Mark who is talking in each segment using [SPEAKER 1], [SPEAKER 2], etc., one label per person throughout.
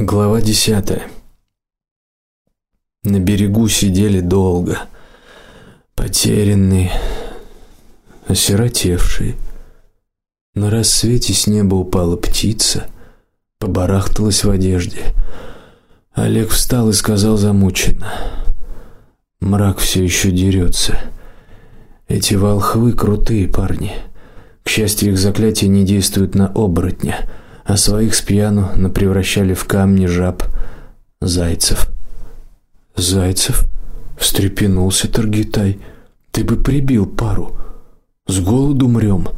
[SPEAKER 1] Глава десятая. На берегу сидели долго, потерянные, осиротевшие. На рассвете с неба упала птица, побарахталась в одежде. Олег встал и сказал замученно: "Мрак все еще дерется. Эти волхвы крутые парни. К счастью, их заклятие не действует на оборотня" а своих с пьяну напревращали в камни жаб, зайцев. Зайцев встрепенулся Таргитай. Ты бы прибил пару. С голоду мрём.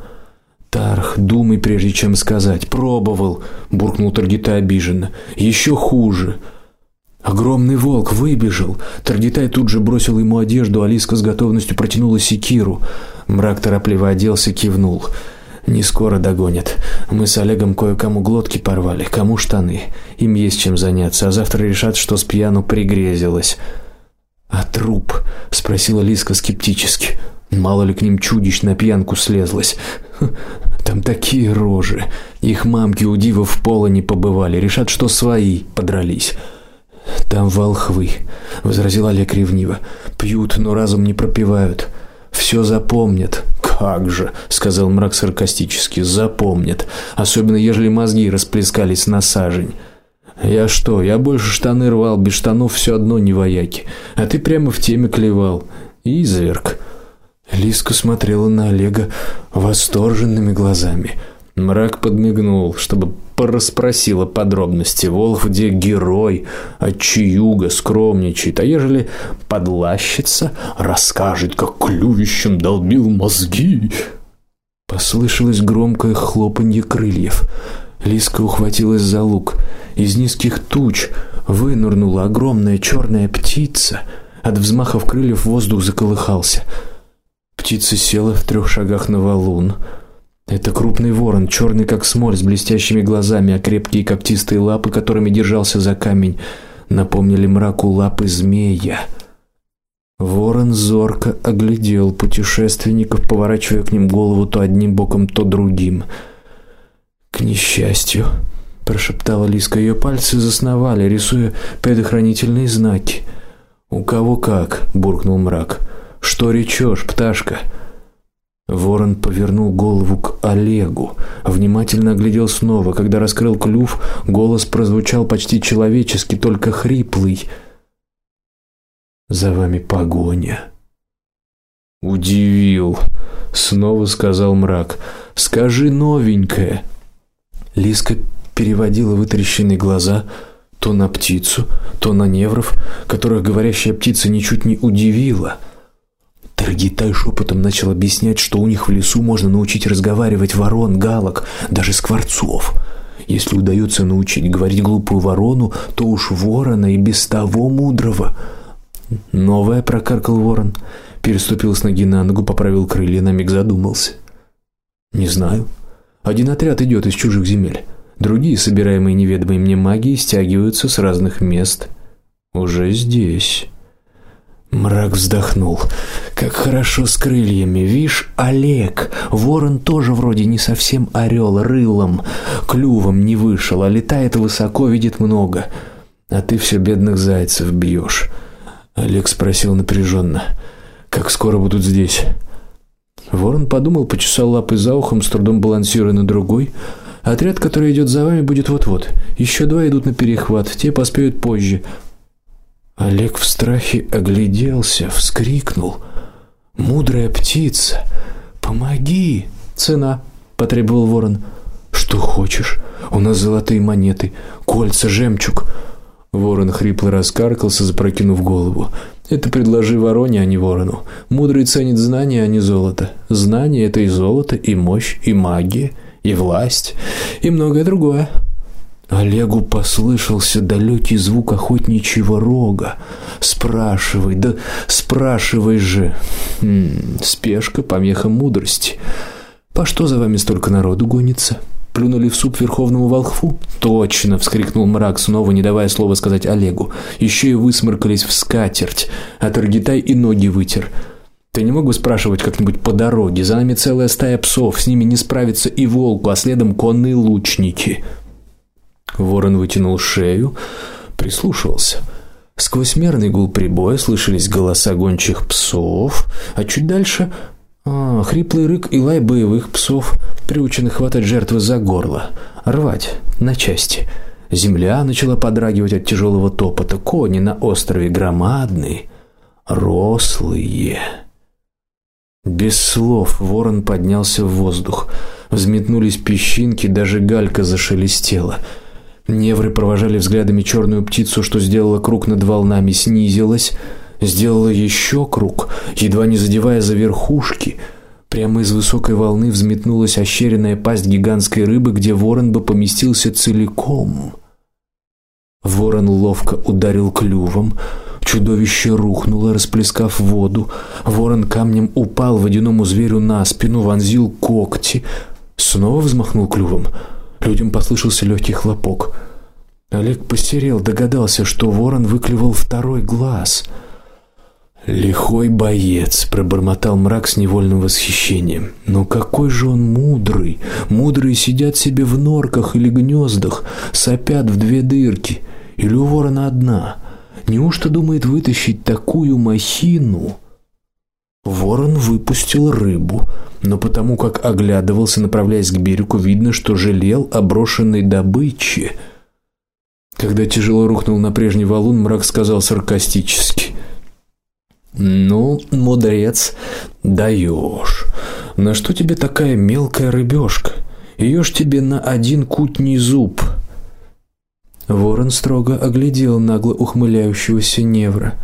[SPEAKER 1] Тарх, думай прежде чем сказать. Пробовал, буркнул Таргитай обиженно. Еще хуже. Огромный волк выбежал. Таргитай тут же бросил ему одежду, Алиска с готовностью протянула секиру. Мрак торопливо оделся, кивнул. Не скоро догонят. Мы с Олегом кое-кому глотки порвали, кому штаны. Им есть чем заняться, а завтра решат, что с пьяну пригрезилось. А труп? спросила Лиска скептически. Мало ли к ним чудищ на пьянку слезлось. Там такие рожи. Их мамки у дивов в поло не побывали, решат, что свои подрались. Там волхвы, возразил Олег ревниво. Пьют, но разум не пропивают. Все запомнят, как же, сказал мрак саркастически. Запомнят, особенно ежели мозги расплескались на сажень. Я что, я больше штаны рвал, без штанов все одно не вояки. А ты прямо в теме клевал. Изверг. Лиска смотрела на Олега восторженными глазами. Мрак подмигнул, чтобы порасспросила подробности. Волх где герой, а чьюга скромничает, а ежели подлащится, расскажет, как клювищем долбил мозги. Послышалось громкое хлопанье крыльев. Лиска ухватилась за лук. Из низких туч вынырнула огромная черная птица. От взмахов крыльев воздух заколыхался. Птица села в трех шагах на валун. Это крупный ворон, черный как смоль, с блестящими глазами, а крепкие когтистые лапы, которыми держался за камень, напомнили мраку лапы змея. Ворон зорко оглядел путешественников, поворачивая к ним голову то одним боком, то другим. К несчастью, прошептала Лиска, ее пальцы засновали, рисуя предохранительные знаки. У кого как, буркнул мрак. Что речешь, пташка? Ворон повернул голову к Олегу, внимательно оглядел снова. Когда раскрыл клюв, голос прозвучал почти человечески, только хриплый. За вами погоня. Удивил, снова сказал мрак. Скажи новенькое. Лиска переводила вытаращенные глаза то на птицу, то на невров, которых говорящая птица ничуть не удивила. Таргитай шепотом начал объяснять, что у них в лесу можно научить разговаривать ворон, галок, даже скворцов. Если удается научить говорить глупую ворону, то уж ворона и без того мудрого. Новая прокаркал ворон, переступил с ноги на ногу, поправил крылья, на миг задумался. Не знаю. Один отряд идет из чужих земель. Другие, собираемые неведомой мне магией, стягиваются с разных мест. Уже здесь. Мрак вздохнул. Как хорошо с крыльями. Вишь, Олег, ворон тоже вроде не совсем орел, рылом, клювом не вышел, а летает высоко, видит много. А ты все бедных зайцев бьешь. Олег спросил напряженно: "Как скоро будут здесь?" Ворон подумал, почесал лапой за ухом, с трудом балансируя на другой. Отряд, который идет за вами, будет вот-вот. Еще два идут на перехват, те поспеют позже. Олег в страхе огляделся, вскрикнул: "Мудрая птица, помоги!" "Цена", потребовал ворон. "Что хочешь? У нас золотые монеты, кольца, жемчуг". Ворон хрипло раскаркался, запрокинув голову. Это предложи вороне, а не ворону. Мудрый ценит знания, а не золото. Знание это и золото, и мощь, и магия, и власть, и многое другое. Олегу послышался далекий звук охотничьего рога. Спрашивай, да спрашивай же. Хм, спешка помеха мудрости. По что за вами столько народу гонится? Плюнули в суп верховному волхву? Точно, вскрикнул мрак, снова не давая слова сказать Олегу. Еще и высморкались в скатерть, а Таргитай и ноги вытер. Ты не мог бы спрашивать как-нибудь по дороге? За нами целая стая псов, с ними не справится и волку, а следом конные лучники. Ворон вытянул шею, прислушивался. Сквозь мерный гул прибоя слышались голоса гончих псов, а чуть дальше а, хриплый рык и лай боевых псов, приученных хватать жертвы за горло, рвать на части. Земля начала подрагивать от тяжелого топота. Кони на острове громадные, рослые. Без слов ворон поднялся в воздух. Взметнулись песчинки, даже галька зашелестела. Невры провожали взглядами черную птицу, что сделала круг над волнами, снизилась, сделала еще круг, едва не задевая за верхушки. Прямо из высокой волны взметнулась ощеренная пасть гигантской рыбы, где ворон бы поместился целиком. Ворон ловко ударил клювом, чудовище рухнуло, расплескав воду. Ворон камнем упал водяному зверю на спину, вонзил когти, снова взмахнул клювом. Людям послышался легкий хлопок. Олег посерел, догадался, что ворон выклевал второй глаз. Лихой боец, пробормотал мрак с невольным восхищением. Но какой же он мудрый. Мудрые сидят себе в норках или гнездах, сопят в две дырки, или у ворона одна. Неужто думает вытащить такую махину? Ворон выпустил рыбу, но потому как оглядывался, направляясь к берегу, видно, что жалел о брошенной добыче. Когда тяжело рухнул на прежний валун, мрак сказал саркастически: "Ну, мудрец, даешь. На что тебе такая мелкая рыбешка? Ее ж тебе на один кутний зуб". Ворон строго оглядел нагло ухмыляющегося невра.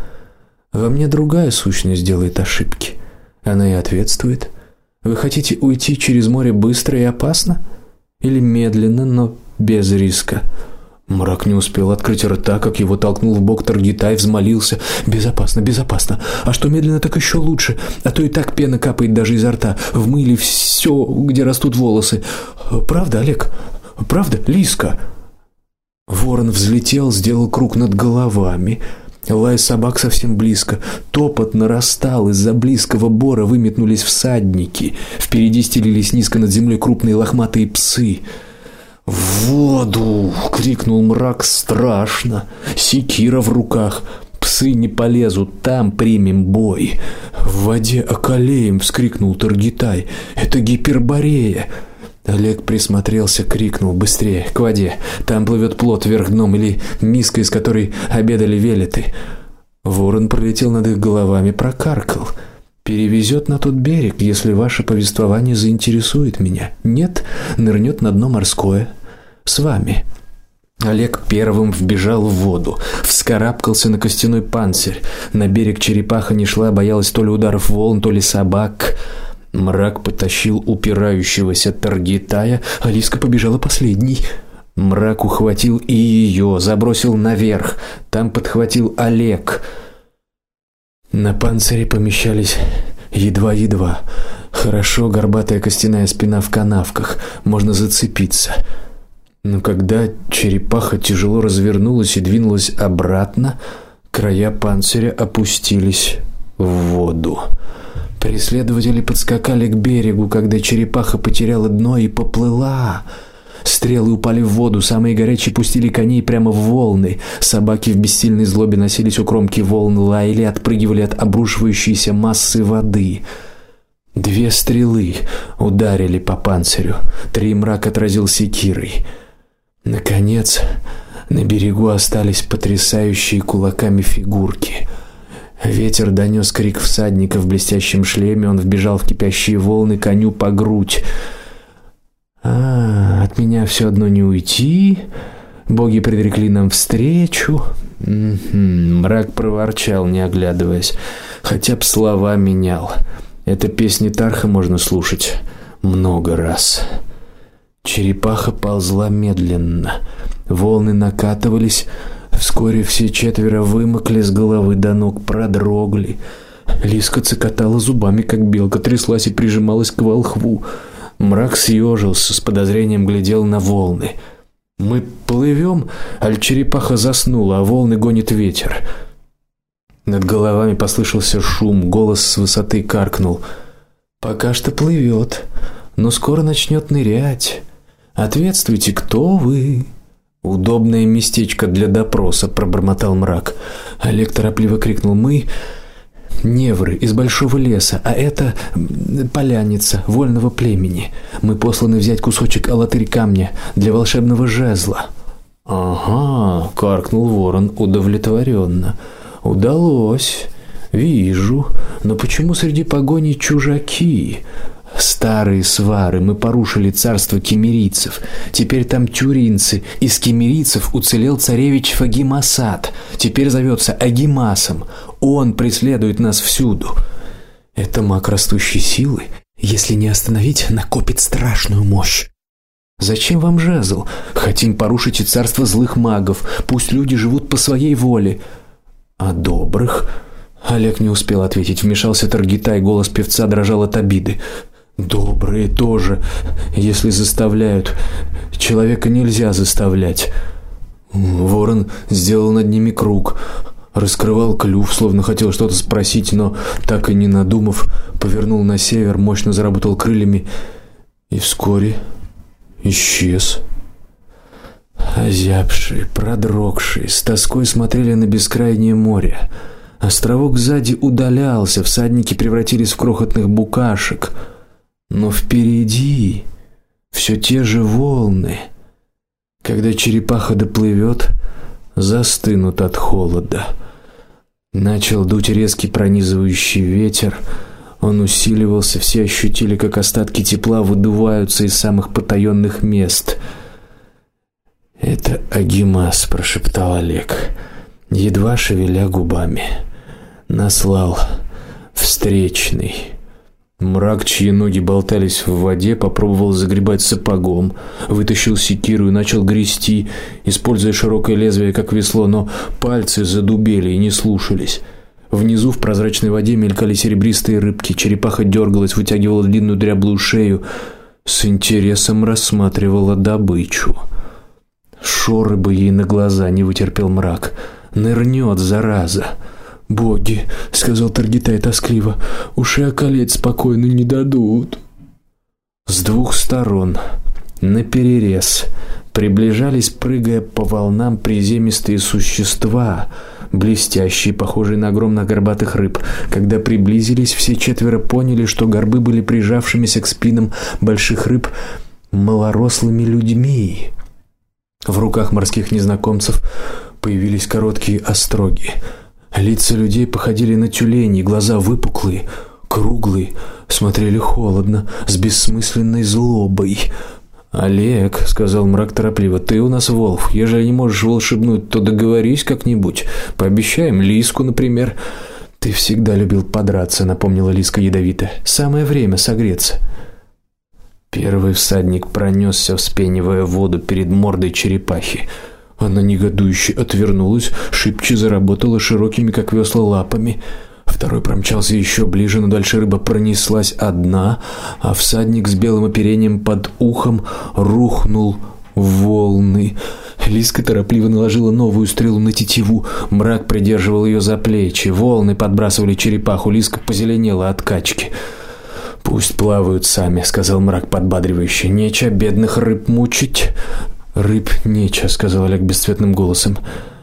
[SPEAKER 1] Во мне другая сущность делает ошибки. Она и ответствует. Вы хотите уйти через море быстро и опасно или медленно, но без риска? Мрак не успел открыть рта, как его толкнул в бок Таргитай, взмолился: "Безопасно, безопасно. А что медленно, так еще лучше, а то и так пена капает даже изо рта. В мыле все, где растут волосы. Правда, Олег? Правда, Лиска?" Ворон взлетел, сделал круг над головами, Лай собак совсем близко. Топот нарастал, из-за близкого бора выметнулись всадники. Впереди стелились низко над землей крупные лохматые псы. "В воду!" крикнул мрак страшно. Секира в руках. Псы не полезут, там примем бой. В воде околеем, вскрикнул Таргитай. Это гиперборея. Олег присмотрелся, крикнул: "Быстрее, к воде! Там плывет плот вверх дном или миска, из которой обедали велеты". Ворон пролетел над их головами, прокаркал: "Перевезет на тот берег, если ваше повествование заинтересует меня. Нет, нырнет на дно морское с вами". Олег первым вбежал в воду, вскарабкался на костяной панцирь. На берег черепаха не шла, боялась то ли ударов волн, то ли собак. Мрак потащил упирающегося Таргитая, Алиска побежала последней. Мрак ухватил и ее, забросил наверх. Там подхватил Олег. На панцире помещались едва-едва. Хорошо горбатая костяная спина в канавках, можно зацепиться. Но когда черепаха тяжело развернулась и двинулась обратно, края панциря опустились в воду. Преследователи подскакали к берегу, когда черепаха потеряла дно и поплыла. Стрелы упали в воду, самые горячие пустили коней прямо в волны. Собаки в бессильной злобе носились у кромки волн, лаяли, отпрыгивали от обрушивающейся массы воды. Две стрелы ударили по панцирю. Три мрак отразил секирой. Наконец, на берегу остались потрясающие кулаками фигурки. Ветер донес крик всадника в блестящем шлеме, он вбежал в кипящие волны коню по грудь. А, от меня все одно не уйти. Боги предрекли нам встречу. Угу. Мрак проворчал, не оглядываясь, хотя б слова менял. Это песни Тарха можно слушать много раз. Черепаха ползла медленно. Волны накатывались, Вскоре все четверо вымокли с головы до ног, продрогли. Лиска цокотала зубами, как белка, тряслась и прижималась к волхву. Мрак съежился, с подозрением глядел на волны. Мы плывем, аль черепаха заснула, а волны гонит ветер. Над головами послышался шум, голос с высоты каркнул: "Пока что плывет, но скоро начнет нырять. Ответствуйте, кто вы?" Удобное местечко для допроса, пробормотал мрак. Олег торопливо крикнул: "Мы невры из большого леса, а это поляница вольного племени. Мы посланы взять кусочек алатырь камня для волшебного жезла". Ага, каркнул ворон удовлетворенно. Удалось. Вижу. Но почему среди погони чужаки? Старые свары, мы порушили царство кемерийцев. Теперь там тюринцы. Из кемерийцев уцелел царевич Фагимасад. Теперь зовется Агимасом. Он преследует нас всюду. Это маг растущей силы, если не остановить, накопит страшную мощь. Зачем вам жезл? Хотим порушить и царство злых магов. Пусть люди живут по своей воле. А добрых Олег не успел ответить, вмешался Таргитай, голос певца дрожал от обиды. Добрые тоже, если заставляют. Человека нельзя заставлять. Ворон сделал над ними круг, раскрывал клюв, словно хотел что-то спросить, но так и не надумав, повернул на север, мощно заработал крыльями и вскоре исчез. Озябшие, продрогшие, с тоской смотрели на бескрайнее море. Островок сзади удалялся, всадники превратились в крохотных букашек. Но впереди все те же волны. Когда черепаха доплывет, застынут от холода. Начал дуть резкий пронизывающий ветер. Он усиливался, все ощутили, как остатки тепла выдуваются из самых потаенных мест. Это Агимас, прошептал Олег, едва шевеля губами. Наслал встречный Мрак, чьи ноги болтались в воде, попробовал загребать сапогом, вытащил секиру и начал грести, используя широкое лезвие как весло, но пальцы задубели и не слушались. Внизу в прозрачной воде мелькали серебристые рыбки, черепаха дергалась, вытягивала длинную дряблую шею, с интересом рассматривала добычу. Шоры бы ей на глаза не вытерпел мрак. Нырнет зараза. Боги, сказал Таргитай тоскливо. Уши околеть спокойно не дадут. С двух сторон, на перерез, приближались, прыгая по волнам, приземистые существа, блестящие, похожие на огромных горбатых рыб. Когда приблизились, все четверо поняли, что горбы были прижавшимися к спинам больших рыб малорослыми людьми. В руках морских незнакомцев появились короткие остроги. Лица людей походили на тюленей, глаза выпуклые, круглые, смотрели холодно, с бессмысленной злобой. Олег, сказал мрак торопливо. Ты у нас волк. Ежели не можешь волшебнуть, то договорись как-нибудь. Пообещаем Лиску, например. Ты всегда любил подраться, напомнила Лиска ядовито. Самое время согреться. Первый всадник пронесся, вспенивая воду перед мордой черепахи. Она негодующе отвернулась, шибче заработала широкими как весла лапами. Второй промчался еще ближе, но дальше рыба пронеслась одна, а всадник с белым оперением под ухом рухнул в волны. Лиска торопливо наложила новую стрелу на тетиву. Мрак придерживал ее за плечи. Волны подбрасывали черепаху. Лиска позеленела от качки. Пусть плавают сами, сказал мрак подбадривающе. Нече бедных рыб мучить. Рыб нече, сказал Олег бесцветным голосом.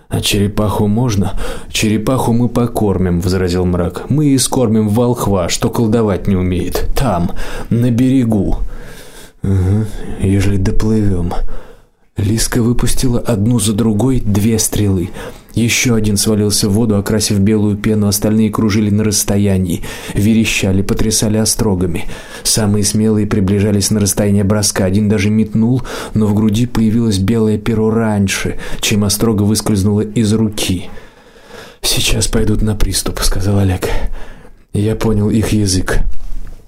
[SPEAKER 1] А черепаху можно? Черепаху мы покормим, возразил мрак. Мы и скормим волхва, что колдовать не умеет. Там, на берегу. Угу, ежели доплывем. Лиска выпустила одну за другой две стрелы. Еще один свалился в воду, окрасив белую пену, остальные кружили на расстоянии, верещали, потрясали острогами. Самые смелые приближались на расстояние броска, один даже метнул, но в груди появилось белое перо раньше, чем острога выскользнула из руки. Сейчас пойдут на приступ, сказал Олег. Я понял их язык.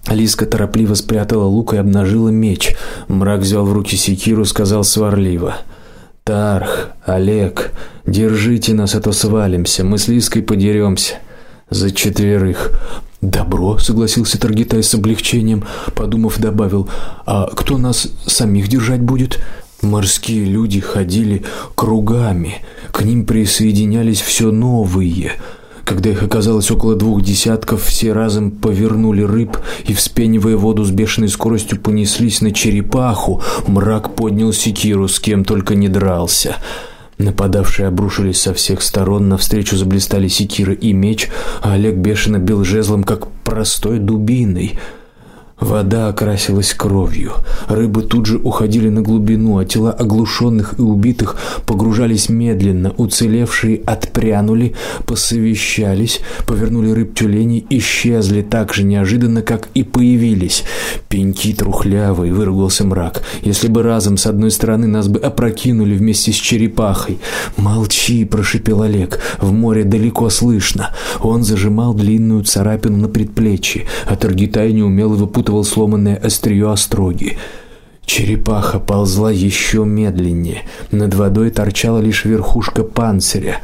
[SPEAKER 1] Лиска торопливо спрятала лук и обнажила меч. Мрак взял в руки секиру, сказал сварливо: Тарх, Олег, держите нас, а то свалимся. Мы с Лиской подеремся за четверых. Добро, согласился Таргитай с облегчением, подумав, добавил: А кто нас самих держать будет? Морские люди ходили кругами, к ним присоединялись все новые. Когда их оказалось около двух десятков, все разом повернули рыб и вспенивая воду с бешеной скоростью понеслись на черепаху. Мрак поднял секиру, с кем только не дрался. Нападавшие обрушились со всех сторон, навстречу заблестели секира и меч, а Олег бешено бил жезлом как простой дубиной. Вода окрасилась кровью. Рыбы тут же уходили на глубину, а тела оглушенных и убитых погружались медленно. Уцелевшие отпрянули, посовещались, повернули рыб тюленей, исчезли так же неожиданно, как и появились. Пеньки трухлявые, выругался мрак. Если бы разом с одной стороны нас бы опрокинули вместе с черепахой. Молчи, прошипел Олег. В море далеко слышно. Он зажимал длинную царапину на предплечье, а Таргитай неумело выпутывал опутывал сломанное острие остроги. Черепаха ползла еще медленнее. Над водой торчала лишь верхушка панциря.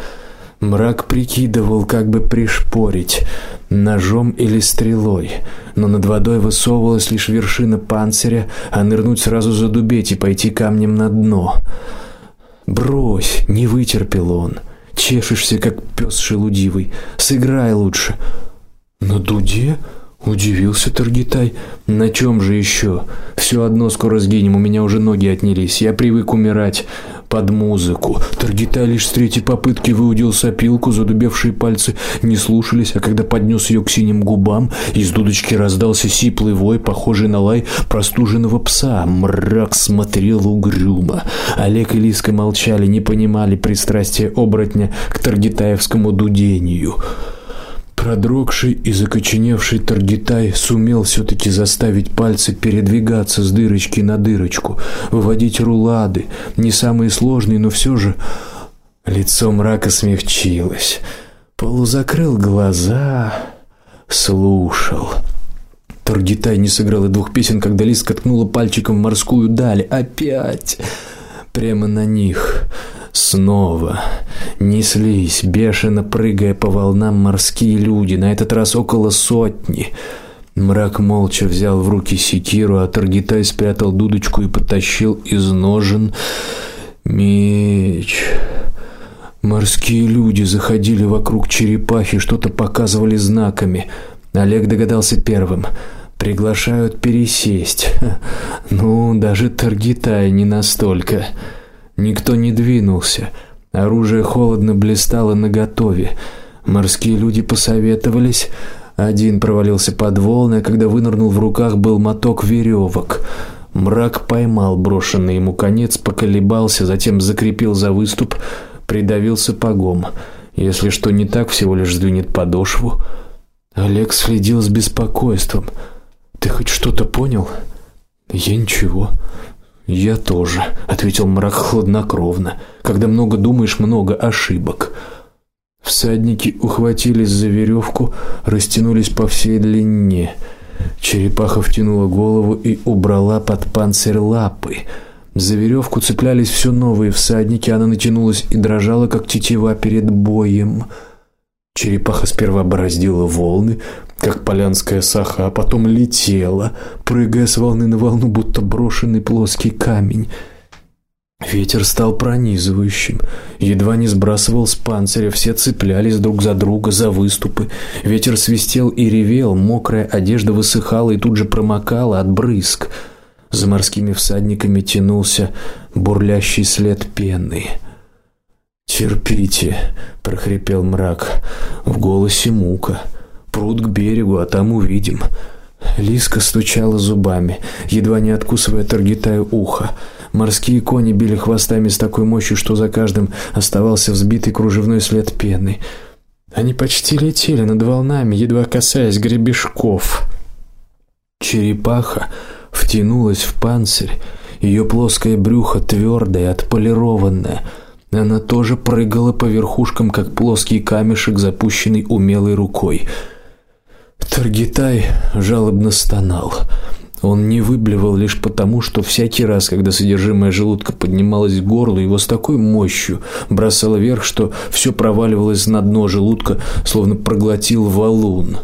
[SPEAKER 1] Мрак прикидывал, как бы пришпорить ножом или стрелой, но над водой высовывалась лишь вершина панциря, а нырнуть сразу задубеть и пойти камнем на дно. Брось, не вытерпел он. Чешешься как пес шелудивый. Сыграй лучше. На дуде Удивился Таргитай. На чем же еще? Все одно скоро сгинем, у меня уже ноги отнялись. Я привык умирать под музыку. Таргитай лишь с третьей попытки выудил сопилку, задубевшие пальцы не слушались, а когда поднес ее к синим губам, из дудочки раздался сиплый вой, похожий на лай простуженного пса. Мрак смотрел угрюмо. Олег и Лиска молчали, не понимали пристрастия оборотня к таргитаевскому дудению. Продрогший и закоченевший Таргитай сумел все таки заставить пальцы передвигаться с дырочки на дырочку, выводить рулады, не самые сложные, но все же лицо мрака смягчилось. Полузакрыл глаза, слушал. Таргитай не сыграл и двух песен, когда Лиска ткнула пальчиком в морскую даль. Опять прямо на них. Снова неслись, бешено прыгая по волнам морские люди, на этот раз около сотни. Мрак молча взял в руки секиру, а Таргитай спрятал дудочку и потащил из ножен меч. Морские люди заходили вокруг черепахи, что-то показывали знаками. Олег догадался первым. Приглашают пересесть. Ну, даже Таргитай не настолько. Никто не двинулся. Оружие холодно блистало наготове. Морские люди посоветовались. Один провалился под волны, а когда вынырнул в руках был моток веревок. Мрак поймал брошенный ему конец, поколебался, затем закрепил за выступ, придавил сапогом. Если что не так, всего лишь сдвинет подошву. Олег следил с беспокойством. Ты хоть что-то понял? Я ничего. Я тоже, ответил мрак хладнокровно. Когда много думаешь, много ошибок. Всадники ухватились за веревку, растянулись по всей длине. Черепаха втянула голову и убрала под панцирь лапы. За веревку цеплялись все новые всадники, она натянулась и дрожала как тетива перед боем. Черепаха сперва бороздила волны, как полянская саха, а потом летела, прыгая с волны на волну, будто брошенный плоский камень. Ветер стал пронизывающим, едва не сбрасывал с панциря, все цеплялись друг за друга за выступы. Ветер свистел и ревел, мокрая одежда высыхала и тут же промокала от брызг. За морскими всадниками тянулся бурлящий след пены. "Терпите", прохрипел мрак. В голосе мука. "Пруд к берегу, а там увидим". Лиска стучала зубами, едва не откусывая Таргитаю ухо. Морские кони били хвостами с такой мощью, что за каждым оставался взбитый кружевной след пены. Они почти летели над волнами, едва касаясь гребешков. Черепаха втянулась в панцирь, ее плоское брюхо твердое, отполированное. Она тоже прыгала по верхушкам, как плоский камешек, запущенный умелой рукой. Таргитай жалобно стонал. Он не выблевал лишь потому, что всякий раз, когда содержимое желудка поднималось к горлу, его с такой мощью бросало вверх, что все проваливалось на дно желудка, словно проглотил валун.